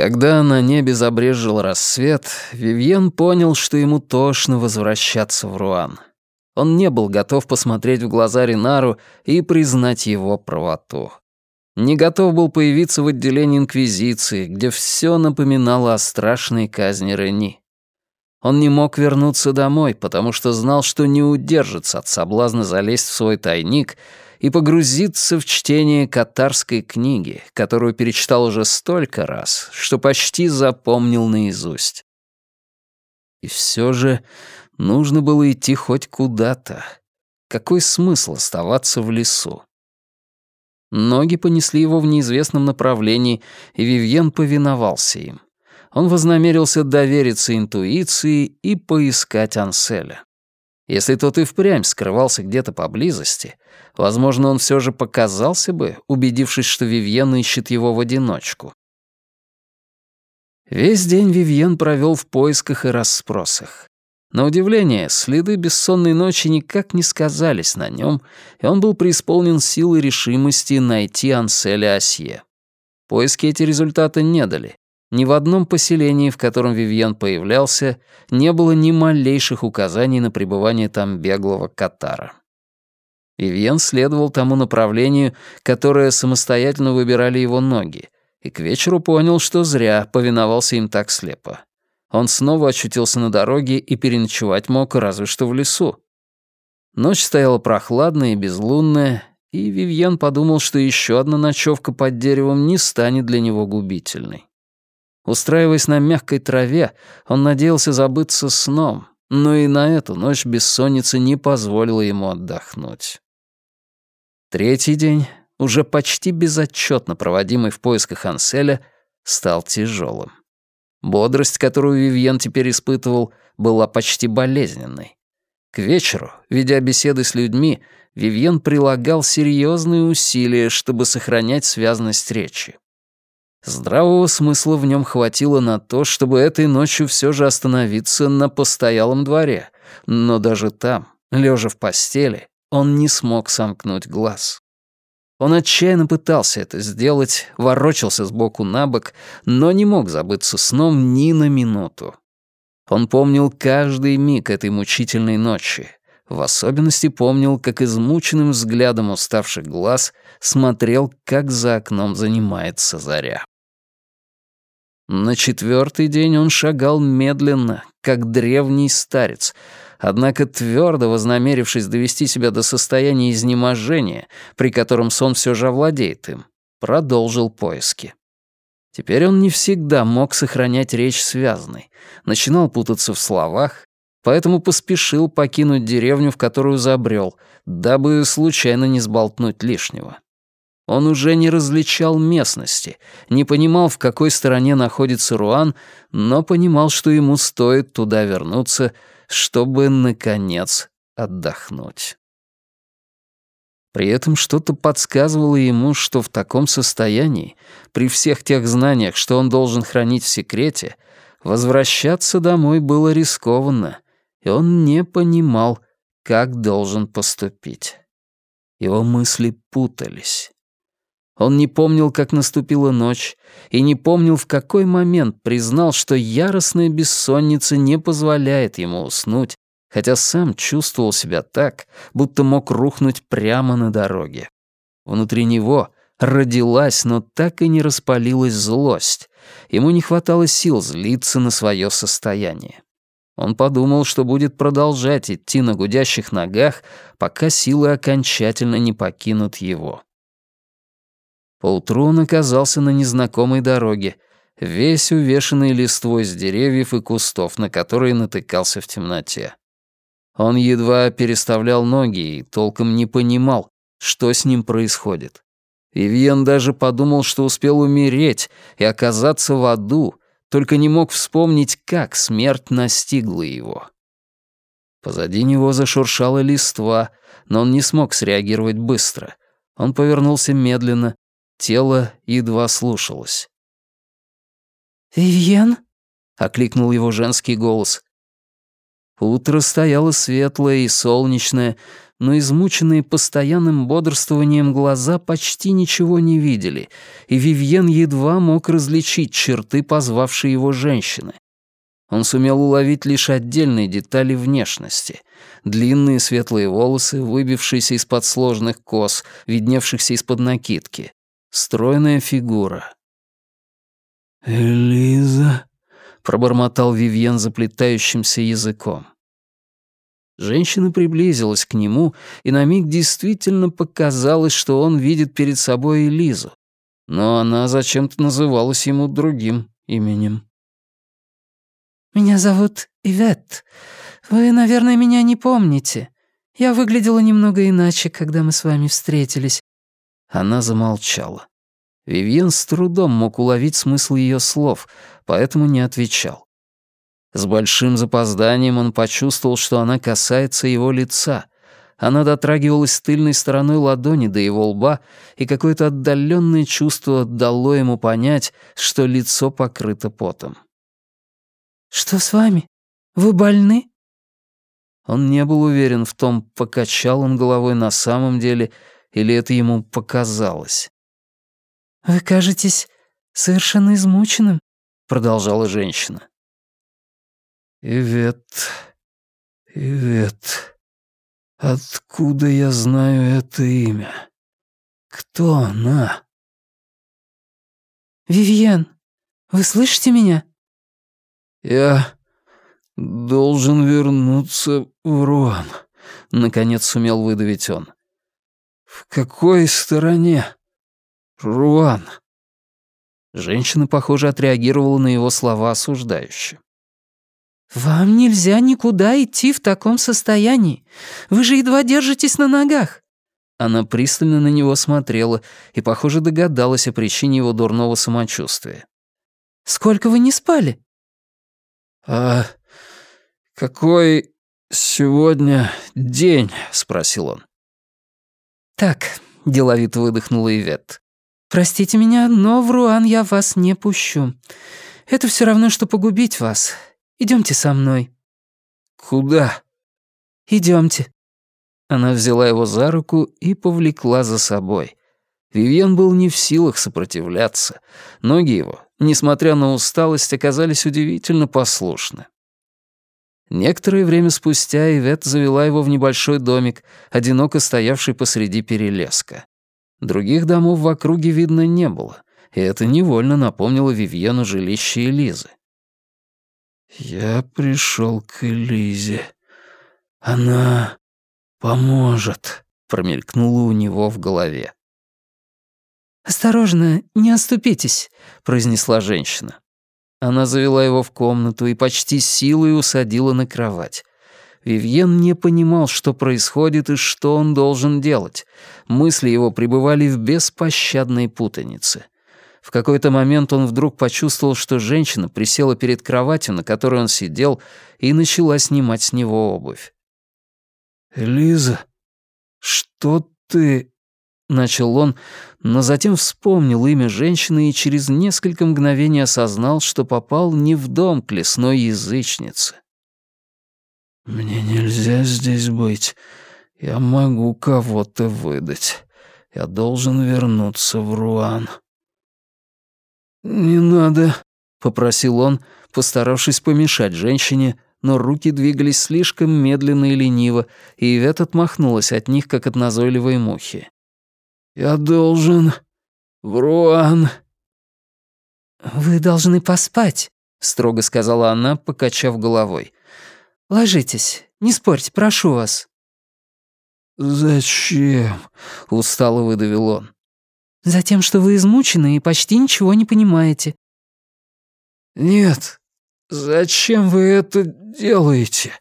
Когда на небе забрежил рассвет, Вивьен понял, что ему тошно возвращаться в Руан. Он не был готов посмотреть в глаза Ринару и признать его правоту. Не готов был появиться в отделении Инквизиции, где все напоминало о страшной казни Рени. Он не мог вернуться домой, потому что знал, что не удержится от соблазна залезть в свой тайник и погрузиться в чтение катарской книги, которую перечитал уже столько раз, что почти запомнил наизусть. И все же нужно было идти хоть куда-то. Какой смысл оставаться в лесу? Ноги понесли его в неизвестном направлении, и Вивьен повиновался им он вознамерился довериться интуиции и поискать Анселя. Если тот и впрямь скрывался где-то поблизости, возможно, он все же показался бы, убедившись, что Вивьен ищет его в одиночку. Весь день Вивьен провел в поисках и расспросах. На удивление, следы бессонной ночи никак не сказались на нем, и он был преисполнен силы решимости найти Анселя Асье. Поиски эти результата не дали, ни в одном поселении, в котором Вивьен появлялся, не было ни малейших указаний на пребывание там беглого катара. Вивьен следовал тому направлению, которое самостоятельно выбирали его ноги, и к вечеру понял, что зря повиновался им так слепо. Он снова очутился на дороге и переночевать мог разве что в лесу. Ночь стояла прохладная и безлунная, и Вивьен подумал, что еще одна ночевка под деревом не станет для него губительной. Устраиваясь на мягкой траве, он надеялся забыться сном, но и на эту ночь бессонница не позволила ему отдохнуть. Третий день, уже почти безотчетно проводимый в поисках Анселя, стал тяжелым. Бодрость, которую Вивьен теперь испытывал, была почти болезненной. К вечеру, ведя беседы с людьми, Вивьен прилагал серьезные усилия, чтобы сохранять связность речи. Здравого смысла в нем хватило на то, чтобы этой ночью все же остановиться на постоялом дворе, но даже там, лежа в постели, он не смог сомкнуть глаз. Он отчаянно пытался это сделать, ворочался сбоку на бок, но не мог забыться сном ни на минуту. Он помнил каждый миг этой мучительной ночи, в особенности помнил, как измученным взглядом уставших глаз смотрел, как за окном занимается заря. На четвертый день он шагал медленно, как древний старец, однако твердо вознамерившись довести себя до состояния изнеможения, при котором сон все же овладеет им, продолжил поиски. Теперь он не всегда мог сохранять речь связанной, начинал путаться в словах, поэтому поспешил покинуть деревню, в которую забрел, дабы случайно не сболтнуть лишнего. Он уже не различал местности, не понимал, в какой стороне находится Руан, но понимал, что ему стоит туда вернуться, чтобы, наконец, отдохнуть. При этом что-то подсказывало ему, что в таком состоянии, при всех тех знаниях, что он должен хранить в секрете, возвращаться домой было рискованно, и он не понимал, как должен поступить. Его мысли путались. Он не помнил, как наступила ночь, и не помнил, в какой момент признал, что яростная бессонница не позволяет ему уснуть, хотя сам чувствовал себя так, будто мог рухнуть прямо на дороге. Внутри него родилась, но так и не распалилась злость. Ему не хватало сил злиться на свое состояние. Он подумал, что будет продолжать идти на гудящих ногах, пока силы окончательно не покинут его. Поутру он оказался на незнакомой дороге, весь увешанный листвой с деревьев и кустов, на которые натыкался в темноте. Он едва переставлял ноги и толком не понимал, что с ним происходит. Вивьен даже подумал, что успел умереть и оказаться в аду, только не мог вспомнить, как смерть настигла его. Позади него зашуршала листва, но он не смог среагировать быстро. Он повернулся медленно, Тело едва слушалось. «Вивьен?» — окликнул его женский голос. Утро стояло светлое и солнечное, но измученные постоянным бодрствованием глаза почти ничего не видели, и Вивьен едва мог различить черты позвавшей его женщины. Он сумел уловить лишь отдельные детали внешности. Длинные светлые волосы, выбившиеся из-под сложных кос, видневшихся из-под накидки. Стройная фигура. «Элиза», — пробормотал Вивьен заплетающимся языком. Женщина приблизилась к нему, и на миг действительно показалось, что он видит перед собой Элизу. Но она зачем-то называлась ему другим именем. «Меня зовут Ивет. Вы, наверное, меня не помните. Я выглядела немного иначе, когда мы с вами встретились». Она замолчала. Вивьен с трудом мог уловить смысл ее слов, поэтому не отвечал. С большим запозданием он почувствовал, что она касается его лица. Она дотрагивалась тыльной стороной ладони до его лба, и какое-то отдаленное чувство дало ему понять, что лицо покрыто потом. «Что с вами? Вы больны?» Он не был уверен в том, покачал он головой на самом деле, или это ему показалось. «Вы кажетесь совершенно измученным», — продолжала женщина. «Ивет, Ивет, откуда я знаю это имя? Кто она?» «Вивьен, вы слышите меня?» «Я должен вернуться в Руан», — наконец сумел выдавить он. «В какой стороне? Руан?» Женщина, похоже, отреагировала на его слова осуждающе. «Вам нельзя никуда идти в таком состоянии. Вы же едва держитесь на ногах». Она пристально на него смотрела и, похоже, догадалась о причине его дурного самочувствия. «Сколько вы не спали?» «А какой сегодня день?» — спросил он. «Так», — деловито выдохнула Ивет. «Простите меня, но в Руан я вас не пущу. Это все равно, что погубить вас. Идемте со мной». «Куда?» Идемте. Она взяла его за руку и повлекла за собой. Вивьен был не в силах сопротивляться. Ноги его, несмотря на усталость, оказались удивительно послушны. Некоторое время спустя Ивет завела его в небольшой домик, одиноко стоявший посреди перелеска. Других домов в округе видно не было, и это невольно напомнило Вивьену жилище Элизы. «Я пришел к Элизе. Она поможет», — промелькнуло у него в голове. «Осторожно, не оступитесь», — произнесла женщина. Она завела его в комнату и почти силой усадила на кровать. Вивьен не понимал, что происходит и что он должен делать. Мысли его пребывали в беспощадной путанице. В какой-то момент он вдруг почувствовал, что женщина присела перед кроватью, на которой он сидел, и начала снимать с него обувь. «Лиза, что ты...» — начал он, но затем вспомнил имя женщины и через несколько мгновений осознал, что попал не в дом к лесной язычнице. «Мне нельзя здесь быть. Я могу кого-то выдать. Я должен вернуться в Руан». «Не надо», — попросил он, постаравшись помешать женщине, но руки двигались слишком медленно и лениво, и Ивет отмахнулась от них, как от назойливой мухи. «Я должен... в Руан...» «Вы должны поспать», — строго сказала она, покачав головой. «Ложитесь, не спорьте, прошу вас». «Зачем?» — устало выдавил он. Затем, что вы измучены и почти ничего не понимаете». «Нет, зачем вы это делаете?»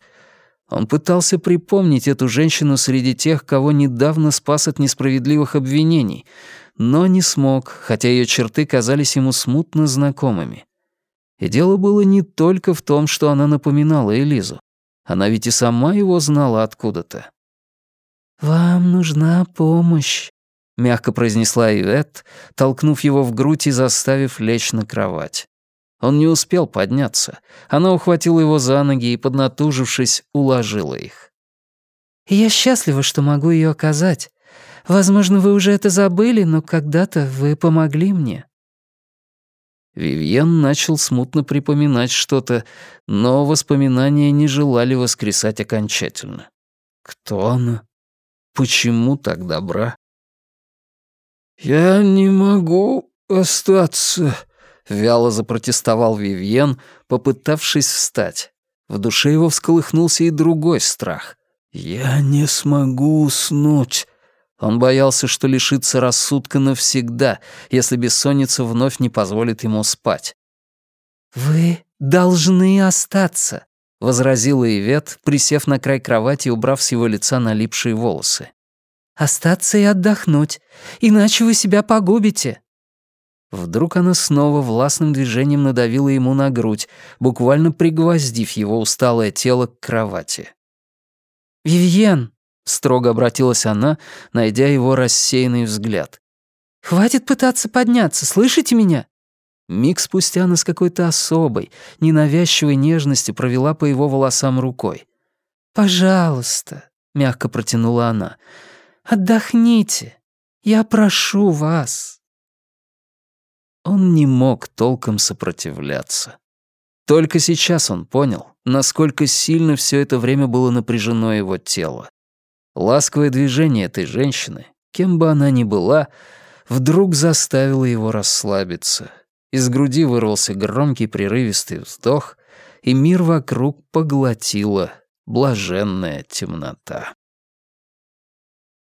Он пытался припомнить эту женщину среди тех, кого недавно спас от несправедливых обвинений, но не смог, хотя ее черты казались ему смутно знакомыми. И дело было не только в том, что она напоминала Элизу. Она ведь и сама его знала откуда-то. «Вам нужна помощь», мягко произнесла Ивет, толкнув его в грудь и заставив лечь на кровать. Он не успел подняться. Она ухватила его за ноги и, поднатужившись, уложила их. Я счастлива, что могу ее оказать. Возможно, вы уже это забыли, но когда-то вы помогли мне». Вивьен начал смутно припоминать что-то, но воспоминания не желали воскресать окончательно. Кто она? Почему так добра? «Я не могу остаться», — вяло запротестовал Вивьен, попытавшись встать. В душе его всколыхнулся и другой страх. «Я не смогу уснуть». Он боялся, что лишится рассудка навсегда, если бессонница вновь не позволит ему спать. «Вы должны остаться», — возразила Ивет, присев на край кровати и убрав с его лица налипшие волосы. «Остаться и отдохнуть, иначе вы себя погубите». Вдруг она снова властным движением надавила ему на грудь, буквально пригвоздив его усталое тело к кровати. «Вивьен», — строго обратилась она, найдя его рассеянный взгляд. «Хватит пытаться подняться, слышите меня? Миг спустя она с какой-то особой, ненавязчивой нежностью провела по его волосам рукой. «Пожалуйста», — мягко протянула она, — «отдохните. Я прошу вас». Он не мог толком сопротивляться. Только сейчас он понял, насколько сильно все это время было напряжено его тело. Ласковое движение этой женщины, кем бы она ни была, вдруг заставило его расслабиться — из груди вырвался громкий прерывистый вздох, и мир вокруг поглотила блаженная темнота.